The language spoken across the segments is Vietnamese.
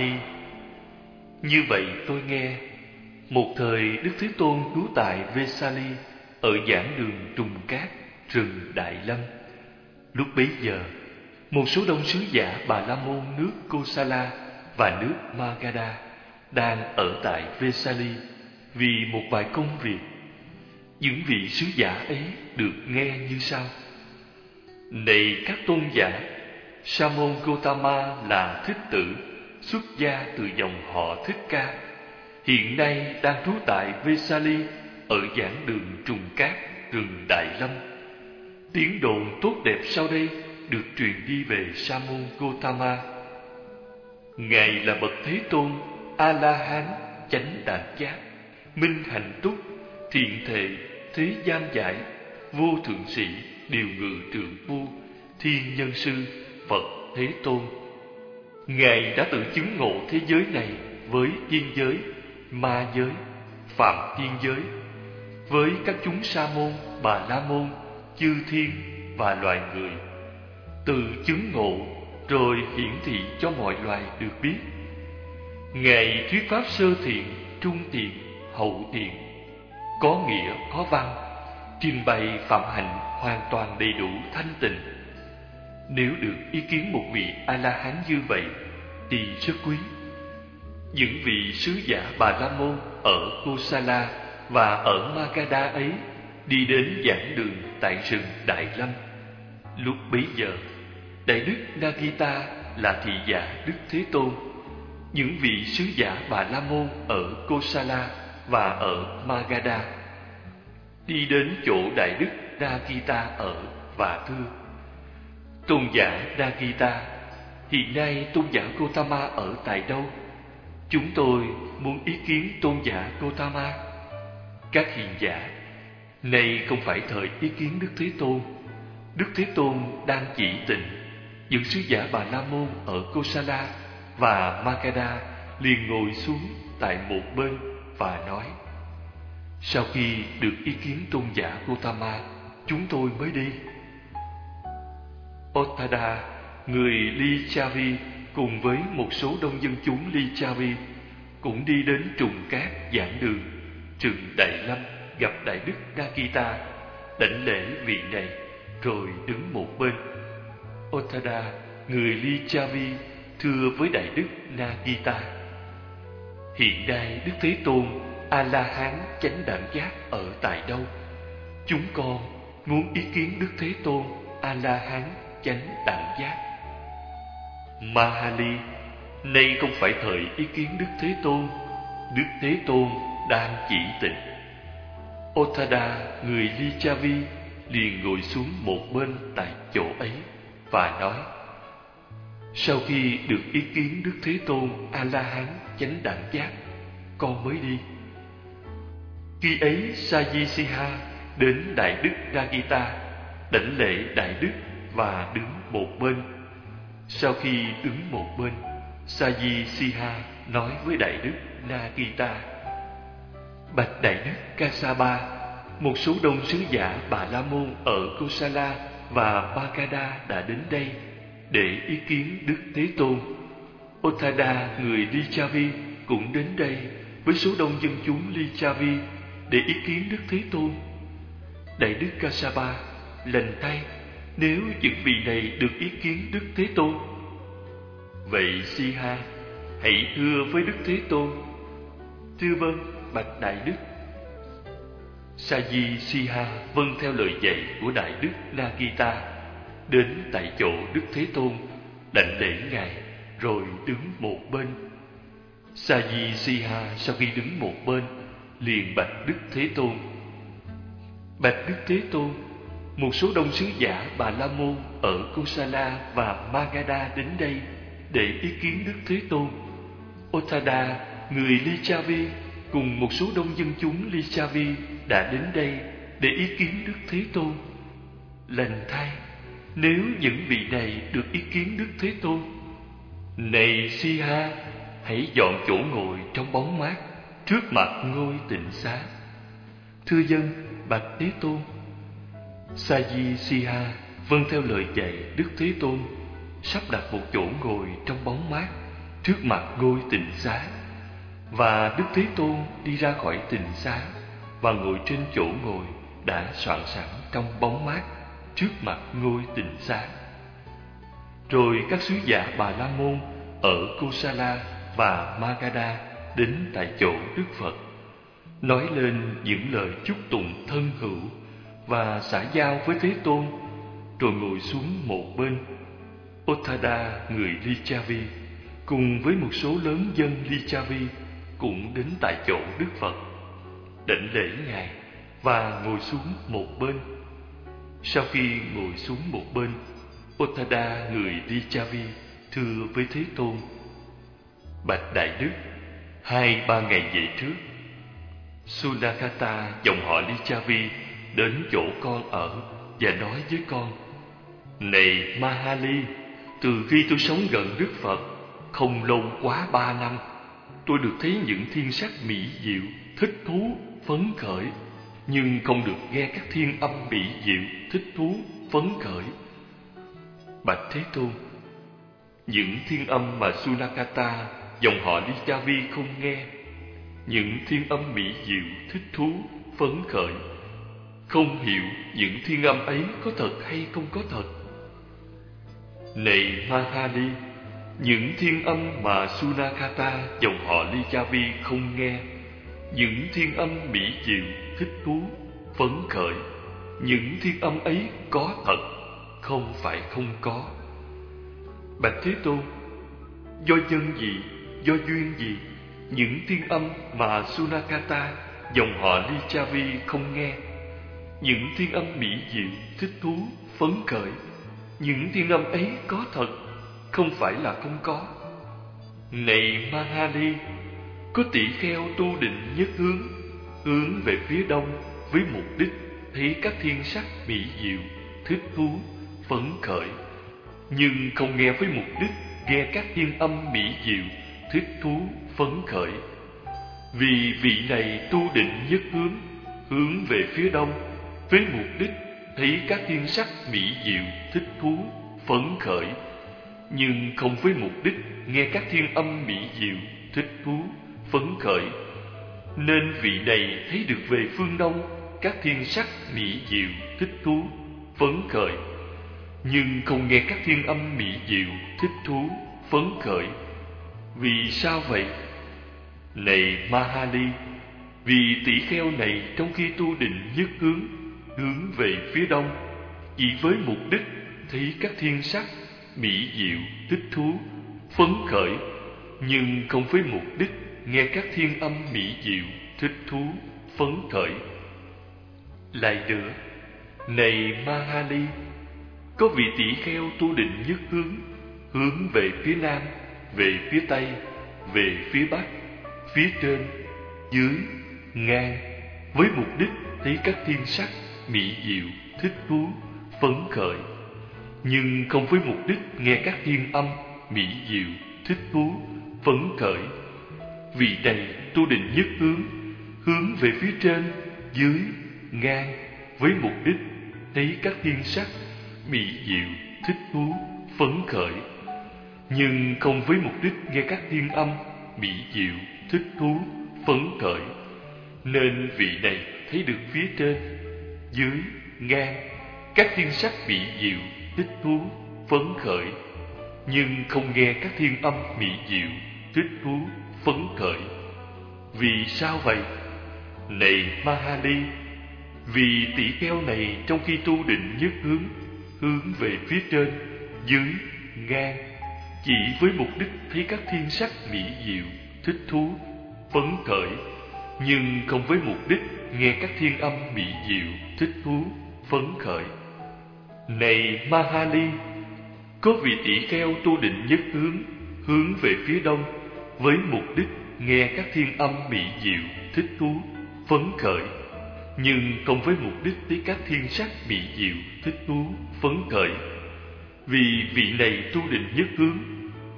Kinh Như vậy tôi nghe Một thời Đức Thế Tôn trú tại Vesali Ở giảng đường Trùng Cát, rừng Đại Lâm Lúc bấy giờ Một số đông sứ giả Bà La Môn nước Kosala Và nước Magadha Đang ở tại Vesali Vì một vài công việc. Những vị sứ giả ấy được nghe như sau. Này các tôn giả Sa môn Gotama là thích tử, xuất gia từ dòng họ Thích Ca. Hiện nay đang trú tại Vesali ở giảng đường Trùng Cát, rừng Đại Lâm. Tiếng đồn tốt đẹp sau đây được truyền đi về Sa môn Gotama. Ngài là bậc Thế Tôn, A La Hán, chánh đẳng giác, minh hạnh túc, thiện thệ, thế gian giải, vô thượng sĩ, điều ngự trượng vua, thiên nhân sư, Phật Thế Tôn. Ngài đã tự chứng ngộ thế giới này với tiên giới, ma giới, phạm tiên giới, với các chúng sa môn, bà la môn, chư thiên và loài người. Tự chứng ngộ rồi hiển thị cho mọi loài được biết. Ngài thuyết pháp sơ thiện, trung thiện, hậu thiện, có nghĩa, có văn, trình bày phạm hạnh hoàn toàn đầy đủ thanh tịnh nếu được ý kiến một vị A-la-hán như vậy, Thì rất quý. Những vị sứ giả Bà La Môn Ở Kosala và ở Magadha ấy Đi đến giảng đường tại rừng Đại Lâm. Lúc bấy giờ, Đại Đức Nagita là thị giả Đức Thế Tôn. Những vị sứ giả Bà La Môn Ở Kosala và ở Magadha Đi đến chỗ Đại Đức Nagita ở và thưa Tôn giả Nagita. Hiện nay tôn giả Gotama ở tại đâu? Chúng tôi muốn ý kiến tôn giả Gotama Các hiền giả Này không phải thời ý kiến Đức Thế Tôn. Đức Thế Tôn đang chỉ tình Những sứ giả Bà La Môn ở Kosala và Makada liền ngồi xuống tại một bên và nói, Sau khi được ý kiến tôn giả Gotama Chúng tôi mới đi. Otada, người Lichavi cùng với một số đông dân chúng Lichavi cũng đi đến trùng cát giảng đường trường Đại Lâm gặp Đại Đức Nakita đảnh lễ vị này rồi đứng một bên. Otada, người Lichavi thưa với Đại Đức Nakita Hiện nay Đức Thế Tôn A-la-hán chánh đảm giác ở tại đâu? Chúng con muốn ý kiến Đức Thế Tôn A-la-hán chánh đẳng giác. Mahali, Nay không phải thời ý kiến Đức Thế Tôn. Đức Thế Tôn đang chỉ tịnh. Otada người Lichavi, liền ngồi xuống một bên tại chỗ ấy và nói, Sau khi được ý kiến Đức Thế Tôn A-la-hán chánh đẳng giác, Con mới đi. Khi ấy Sajisiha đến Đại Đức Ragita đảnh lễ Đại Đức và đứng một bên. Sau khi đứng một bên, Saji Siha nói với Đại Đức Nagita Bạch Đại Đức Kasaba Một số đông sứ giả Bà La Môn ở Kosala và Bagada đã đến đây để ý kiến Đức Thế Tôn. Otada người Lichavi cũng đến đây với số đông dân chúng Lichavi để ý kiến Đức Thế Tôn. Đại Đức Kasaba lành tay nếu những vị này được ý kiến Đức Thế Tôn. Vậy Si Ha, hãy thưa với Đức Thế Tôn. Thưa vâng, bạch Đại Đức. Sa Di Si Ha vâng theo lời dạy của Đại Đức Nagita, đến tại chỗ Đức Thế Tôn, đảnh lễ Ngài, rồi đứng một bên. Sa Di Si Ha sau khi đứng một bên, liền bạch Đức Thế Tôn. Bạch Đức Thế Tôn, một số đông sứ giả Bà La Môn ở Kosala và Magadha đến đây để ý kiến Đức Thế Tôn. Otada, người Lichavi cùng một số đông dân chúng Lichavi đã đến đây để ý kiến Đức Thế Tôn. Lành thay, nếu những vị này được ý kiến Đức Thế Tôn, này Siha, hãy dọn chỗ ngồi trong bóng mát trước mặt ngôi tịnh xá. Thưa dân, bạch Thế Tôn, Sa Di Siha vâng theo lời dạy Đức Thế Tôn, sắp đặt một chỗ ngồi trong bóng mát trước mặt ngôi tịnh xá. Và đức thế tôn đi ra khỏi tịnh xá và ngồi trên chỗ ngồi đã soạn sẵn trong bóng mát trước mặt ngôi tịnh xá. Rồi các sứ giả bà la môn ở kosala và magadha đến tại chỗ đức phật nói lên những lời chúc tụng thân hữu và xã giao với thế tôn rồi ngồi xuống một bên Otada người Lichavi cùng với một số lớn dân Lichavi cũng đến tại chỗ Đức Phật đảnh lễ ngài và ngồi xuống một bên. Sau khi ngồi xuống một bên, Otada người Lichavi thưa với Thế Tôn: Bạch Đại Đức, hai ba ngày về trước, Sunakata dòng họ Lichavi đến chỗ con ở và nói với con: Này Mahali, từ khi tôi sống gần Đức Phật, không lâu quá ba năm, tôi được thấy những thiên sắc mỹ diệu, thích thú, phấn khởi, nhưng không được nghe các thiên âm mỹ diệu, thích thú, phấn khởi. Bạch Thế Tôn, những thiên âm mà Sunakata, dòng họ Lichavi không nghe, những thiên âm mỹ diệu, thích thú, phấn khởi, không hiểu những thiên âm ấy có thật hay không có thật này Mahali, những thiên âm mà Sunakata dòng họ Lichavi không nghe, những thiên âm mỹ diệu, thích thú, phấn khởi, những thiên âm ấy có thật, không phải không có. Bạch Thế Tôn, do nhân gì, do duyên gì, những thiên âm mà Sunakata dòng họ Lichavi không nghe, những thiên âm mỹ diệu, thích thú, phấn khởi, những thiên âm ấy có thật, không phải là không có. Này Mahali, có tỷ kheo tu định nhất hướng, hướng về phía đông với mục đích thấy các thiên sắc mỹ diệu, thích thú, phấn khởi, nhưng không nghe với mục đích nghe các thiên âm mỹ diệu, thích thú, phấn khởi. Vì vị này tu định nhất hướng, hướng về phía đông với mục đích thấy các thiên sắc mỹ diệu, thích thú, phấn khởi, nhưng không với mục đích nghe các thiên âm mỹ diệu, thích thú, phấn khởi. Nên vị này thấy được về phương Đông các thiên sắc mỹ diệu, thích thú, phấn khởi, nhưng không nghe các thiên âm mỹ diệu, thích thú, phấn khởi. Vì sao vậy? Này Mahali, vì tỷ kheo này trong khi tu định nhất hướng hướng về phía đông. Chỉ với mục đích thấy các thiên sắc mỹ diệu, thích thú, phấn khởi, nhưng không với mục đích nghe các thiên âm mỹ diệu, thích thú, phấn khởi. Lại nữa, này mahali, có vị tỷ kheo tu định nhất hướng hướng về phía nam, về phía tây, về phía bắc, phía trên, dưới, ngang, với mục đích thấy các thiên sắc mỹ diệu, thích thú, phấn khởi, nhưng không với mục đích nghe các thiên âm mỹ diệu, thích thú, phấn khởi. Vì này tu định nhất hướng, hướng về phía trên, dưới, ngang với mục đích thấy các thiên sắc mỹ diệu, thích thú, phấn khởi, nhưng không với mục đích nghe các thiên âm mỹ diệu, thích thú, phấn khởi. Nên vị này thấy được phía trên dưới, ngang, các thiên sắc bị diệu, thích thú, phấn khởi, nhưng không nghe các thiên âm mỹ diệu, thích thú, phấn khởi. Vì sao vậy? Này Mahali, vì tỷ kheo này trong khi tu định nhất hướng, hướng về phía trên, dưới, ngang, chỉ với mục đích thấy các thiên sắc mỹ diệu, thích thú, phấn khởi, nhưng không với mục đích nghe các thiên âm mỹ diệu, thích thú, phấn khởi. Này Mahali, có vị tỷ kheo tu định nhất hướng, hướng về phía đông, với mục đích nghe các thiên âm mỹ diệu, thích thú, phấn khởi, nhưng không với mục đích tới các thiên sắc mỹ diệu, thích thú, phấn khởi. Vì vị này tu định nhất hướng,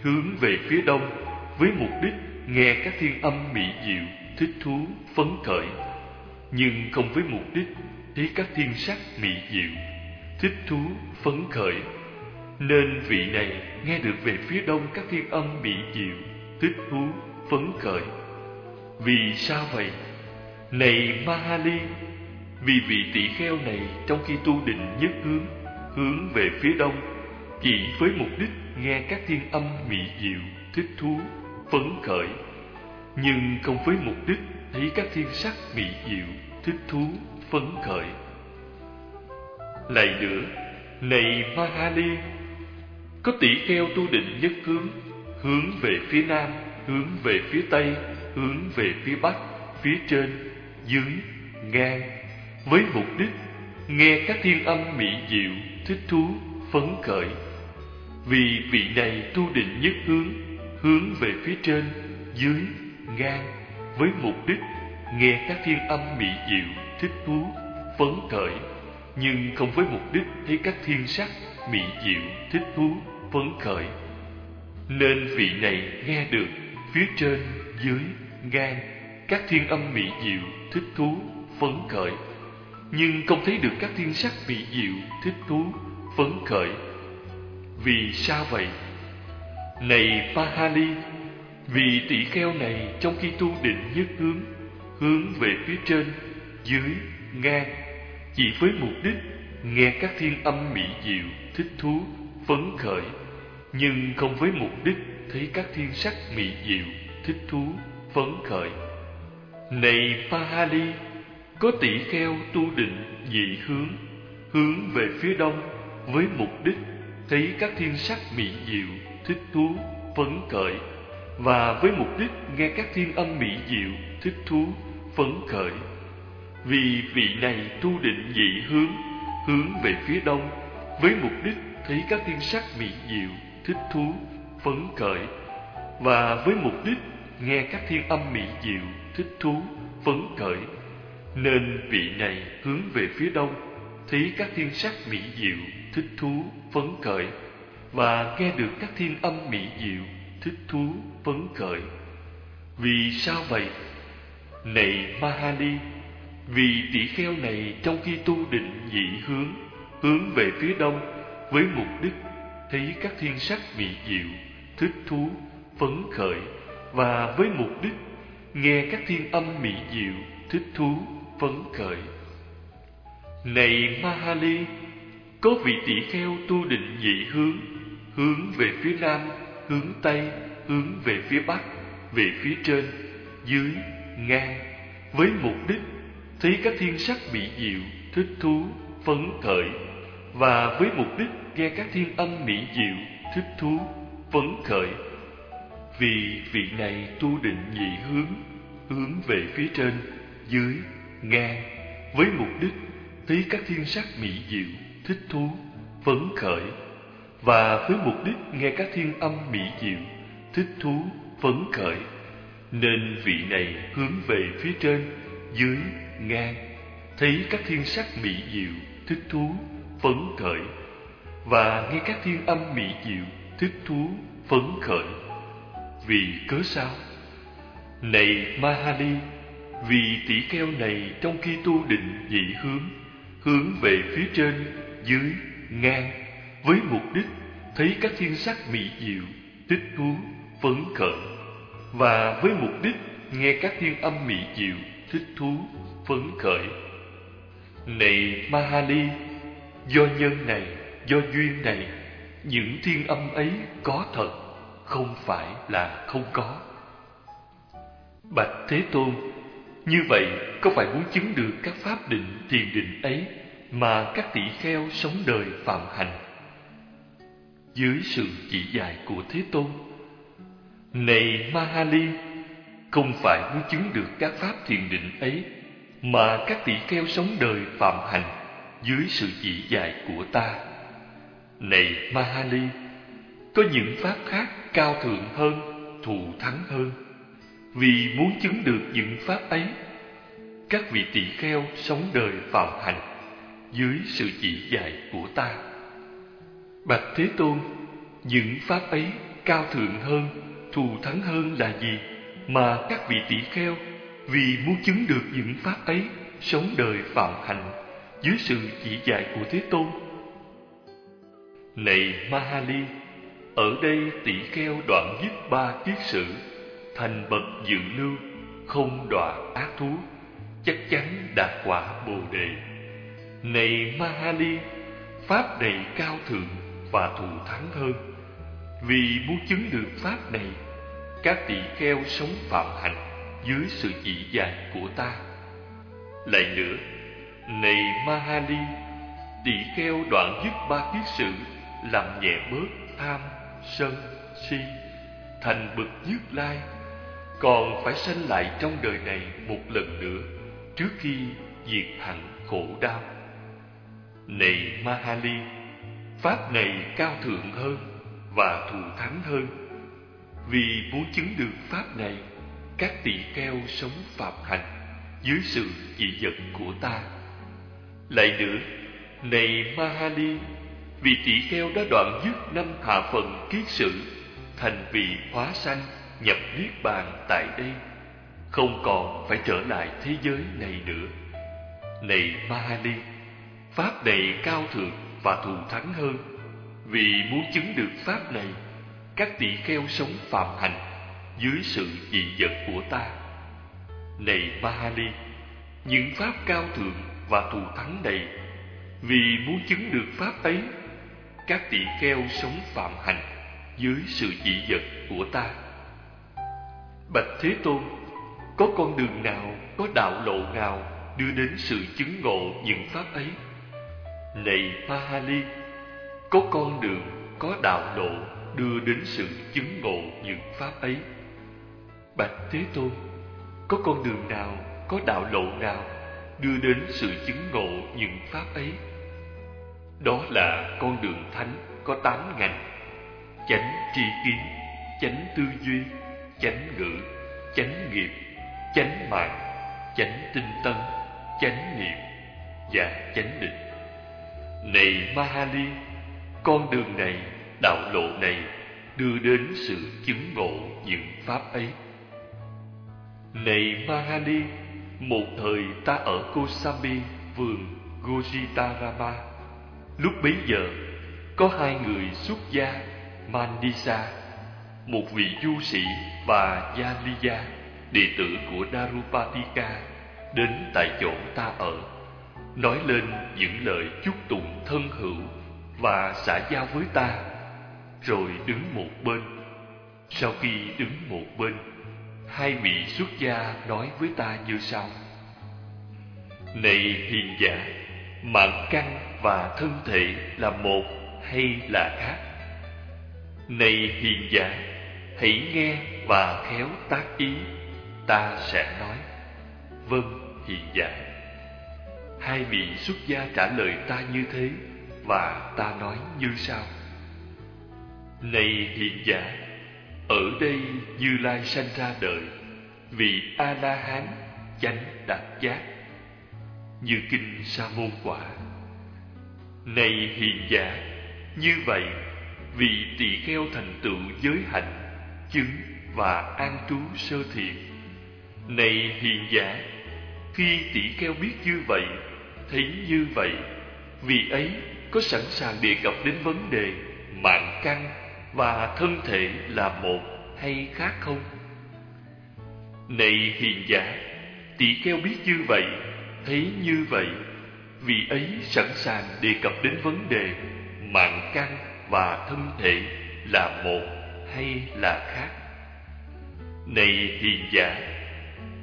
hướng về phía đông, với mục đích nghe các thiên âm mỹ diệu, thích thú, phấn khởi, nhưng không với mục đích thấy các thiên sắc mỹ diệu, thích thú, phấn khởi, Nên vị này nghe được về phía đông các thiên âm mỹ diệu, thích thú, phấn khởi. Vì sao vậy? Này Mahali, vì vị tỷ kheo này trong khi tu định nhất hướng, hướng về phía đông, chỉ với mục đích nghe các thiên âm mỹ diệu, thích thú, phấn khởi, nhưng không với mục đích thấy các thiên sắc mỹ diệu, thích thú, phấn khởi. Lại nữa, này Mahali, có tỷ kheo tu định nhất hướng, hướng về phía nam, hướng về phía tây, hướng về phía bắc, phía trên, dưới, ngang, với mục đích nghe các thiên âm mỹ diệu, thích thú, phấn khởi. Vì vị này tu định nhất hướng, hướng về phía trên, dưới, ngang, với mục đích nghe các thiên âm mỹ diệu, thích thú, phấn khởi, nhưng không với mục đích thấy các thiên sắc mỹ diệu, thích thú, phấn khởi. Nên vị này nghe được phía trên, dưới, ngang các thiên âm mỹ diệu, thích thú, phấn khởi, nhưng không thấy được các thiên sắc mỹ diệu, thích thú, phấn khởi. Vì sao vậy? Này Pahali, vì tỷ kheo này trong khi tu định nhất hướng, hướng về phía trên, dưới, ngang, chỉ với mục đích nghe các thiên âm mỹ diệu, thích thú, phấn khởi, nhưng không với mục đích thấy các thiên sắc mỹ diệu, thích thú, phấn khởi. Này Pahali, có tỷ kheo tu định dị hướng, hướng về phía đông với mục đích thấy các thiên sắc mỹ diệu, thích thú, phấn khởi và với mục đích nghe các thiên âm mỹ diệu, thích thú, phấn khởi. Vì vị này tu định dị hướng, hướng về phía đông với mục đích thấy các thiên sắc mỹ diệu, thích thú, phấn khởi và với mục đích nghe các thiên âm mỹ diệu, thích thú, phấn khởi. Nên vị này hướng về phía đông, thấy các thiên sắc mỹ diệu, thích thú, phấn khởi và nghe được các thiên âm mỹ diệu, thích thú, phấn khởi. Vì sao vậy? Này Mahali, vì tỷ kheo này trong khi tu định dị hướng, hướng về phía đông với mục đích thấy các thiên sắc mỹ diệu, thích thú, phấn khởi và với mục đích nghe các thiên âm mỹ diệu, thích thú, phấn khởi. Này Mahali, có vị tỷ kheo tu định dị hướng, hướng về phía nam, hướng tây, hướng về phía bắc, về phía trên, dưới, ngang, với mục đích thấy các thiên sắc mỹ diệu, thích thú, phấn khởi. Và với mục đích nghe các thiên âm mỹ diệu, thích thú, phấn khởi. Vì vị này tu định nhị hướng, hướng về phía trên, dưới, ngang, với mục đích thấy các thiên sắc mỹ diệu, thích thú, phấn khởi, và với mục đích nghe các thiên âm mỹ diệu, thích thú, phấn khởi. Nên vị này hướng về phía trên, dưới, ngang, thấy các thiên sắc mỹ diệu, thích thú, phấn khởi, và nghe các thiên âm mỹ diệu, thích thú, phấn khởi vì cớ sao? Này Mahali, vì tỷ kheo này trong khi tu định dị hướng, hướng về phía trên, dưới, ngang, với mục đích thấy các thiên sắc mỹ diệu, thích thú, phấn khởi, và với mục đích nghe các thiên âm mỹ diệu, thích thú, phấn khởi. Này Mahali, do nhân này, do duyên này, những thiên âm ấy có thật không phải là không có. Bạch Thế Tôn, như vậy có phải muốn chứng được các pháp định thiền định ấy mà các tỷ kheo sống đời phạm hạnh dưới sự chỉ dạy của Thế Tôn, này Mahali, không phải muốn chứng được các pháp thiền định ấy mà các tỷ kheo sống đời phạm hành dưới sự chỉ dạy của ta. Này Mahali, có những pháp khác cao thượng hơn, thù thắng hơn. Vì muốn chứng được những pháp ấy, các vị tỷ kheo sống đời phạm hành dưới sự chỉ dạy của ta. Bạch Thế Tôn, những pháp ấy cao thượng hơn, thù thắng hơn là gì mà các vị tỷ kheo vì muốn chứng được những pháp ấy sống đời phạm hạnh dưới sự chỉ dạy của Thế Tôn Này Mahali, ở đây tỷ kheo đoạn dứt ba kiết sử, thành bậc dự lưu, không đọa ác thú, chắc chắn đạt quả Bồ đề. Này Mahali, pháp này cao thượng và thù thắng hơn. Vì muốn chứng được pháp này, các tỳ kheo sống phạm hạnh dưới sự chỉ dạy của ta. Lại nữa, này Mahali, tỳ kheo đoạn dứt ba kiết sự làm nhẹ bớt tham, sân, si, thành bậc nhất lai, còn phải sanh lại trong đời này một lần nữa trước khi diệt hẳn khổ đau. Này Mahali, pháp này cao thượng hơn và thù thắng hơn. Vì muốn chứng được pháp này, các tỳ kheo sống phạm hạnh dưới sự chỉ dẫn của ta. Lại nữa, này Mahali, vì tỷ kheo đã đoạn dứt năm hạ phần kiết sử, thành vị hóa sanh nhập niết bàn tại đây, không còn phải trở lại thế giới này nữa. Này Mahali, pháp này cao thượng và thù thắng hơn, vì muốn chứng được pháp này, các tỷ kheo sống phạm hạnh dưới sự chỉ dẫn của ta. Này Mahali, những pháp cao thượng và thù thắng này, vì muốn chứng được pháp ấy các tỷ kheo sống phạm hạnh dưới sự chỉ dẫn của ta. Bạch Thế Tôn, có con đường nào, có đạo lộ nào đưa đến sự chứng ngộ những pháp ấy? Này Mahali, có con đường, có đạo lộ đưa đến sự chứng ngộ những pháp ấy. Bạch Thế Tôn, có con đường nào, có đạo lộ nào đưa đến sự chứng ngộ những pháp ấy? Đó là con đường thánh có tám ngành Chánh tri kiến, chánh tư duy, chánh ngữ, chánh nghiệp, chánh mạng, chánh tinh tấn, chánh niệm và chánh định này Mahali, con đường này, đạo lộ này đưa đến sự chứng ngộ những pháp ấy. Này Mahali, một thời ta ở Kosambi, vườn Gojitarama Lúc bấy giờ, có hai người xuất gia Mandisa, một vị du sĩ và Yaliya, đệ tử của Darupatika, đến tại chỗ ta ở, nói lên những lời chúc tụng thân hữu và xã giao với ta, rồi đứng một bên. Sau khi đứng một bên, hai vị xuất gia nói với ta như sau: Này hiền giả, mạng căn và thân thể là một hay là khác? Này hiền giả, hãy nghe và khéo tác ý, ta sẽ nói. Vâng, hiền giả. Hai vị xuất gia trả lời ta như thế, và ta nói như sau. Này hiền giả, ở đây Như Lai sanh ra đời, vì A-la-hán chánh đạt giác, như kinh Sa môn quả này hiền giả, như vậy, vị tỳ kheo thành tựu giới hạnh, chứng và an trú sơ thiện. Này hiền giả, khi tỷ kheo biết như vậy, thấy như vậy, vị ấy có sẵn sàng đề cập đến vấn đề mạng căn và thân thể là một hay khác không? Này hiền giả, tỷ kheo biết như vậy, thấy như vậy, vị ấy sẵn sàng đề cập đến vấn đề mạng căn và thân thể là một hay là khác. Này hiền giả,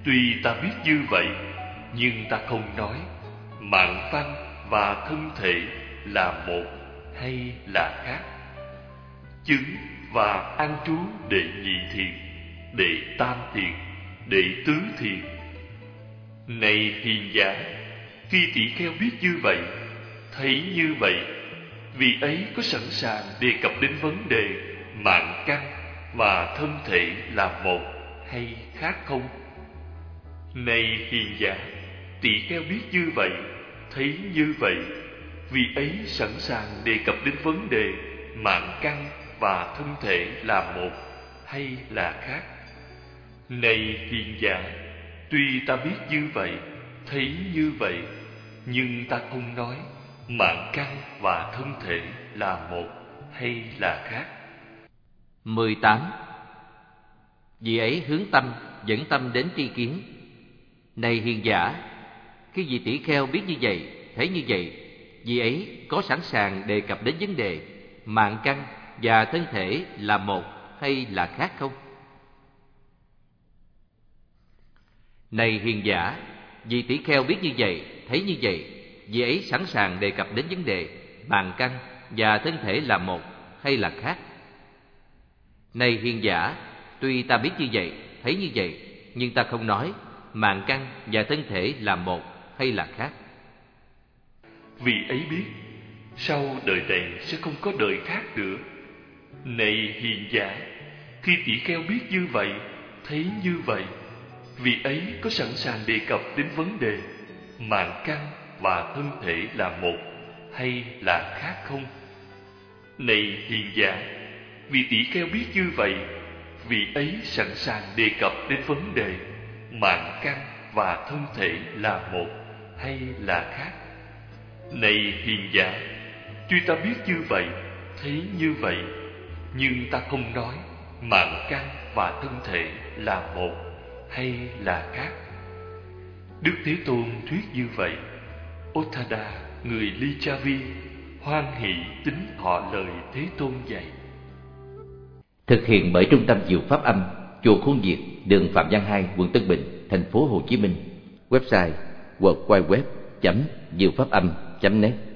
tuy ta biết như vậy, nhưng ta không nói mạng văn và thân thể là một hay là khác. Chứng và an trú để nhị thiền, để tam thiền, để tứ thiền. Này hiền giả, khi tỷ kheo biết như vậy, thấy như vậy, vì ấy có sẵn sàng đề cập đến vấn đề mạng căn và thân thể là một hay khác không? Này hiền giả, tỷ kheo biết như vậy, thấy như vậy, vị ấy sẵn sàng đề cập đến vấn đề mạng căn và thân thể là một hay là khác. Này hiền giả, tuy ta biết như vậy, thấy như vậy, nhưng ta không nói Mạng căn và thân thể là một hay là khác? 18. Vì ấy hướng tâm, dẫn tâm đến tri kiến. Này hiền giả, khi vị tỷ kheo biết như vậy, thấy như vậy, vị ấy có sẵn sàng đề cập đến vấn đề mạng căn và thân thể là một hay là khác không? Này hiền giả, vị tỷ kheo biết như vậy, thấy như vậy, vị ấy sẵn sàng đề cập đến vấn đề mạng căn và thân thể là một hay là khác. Này hiền giả, tuy ta biết như vậy, thấy như vậy, nhưng ta không nói mạng căn và thân thể là một hay là khác. Vì ấy biết, sau đời này sẽ không có đời khác nữa. Này hiền giả, khi tỷ kheo biết như vậy, thấy như vậy, vì ấy có sẵn sàng đề cập đến vấn đề mạng căn và thân thể là một hay là khác không? Này hiền giả, vì tỷ kheo biết như vậy, vì ấy sẵn sàng đề cập đến vấn đề mạng căn và thân thể là một hay là khác. Này hiền giả, tuy ta biết như vậy, thấy như vậy, nhưng ta không nói mạng căn và thân thể là một hay là khác. Đức Thế Tôn thuyết như vậy, Othada, người Lichavi, hoan hỷ tính họ lời Thế Tôn dạy. Thực hiện bởi Trung tâm Diệu Pháp Âm, Chùa Khuôn Diệt, đường Phạm Văn Hai, quận Tân Bình, thành phố Hồ Chí Minh. Website www.diệu pháp âm.net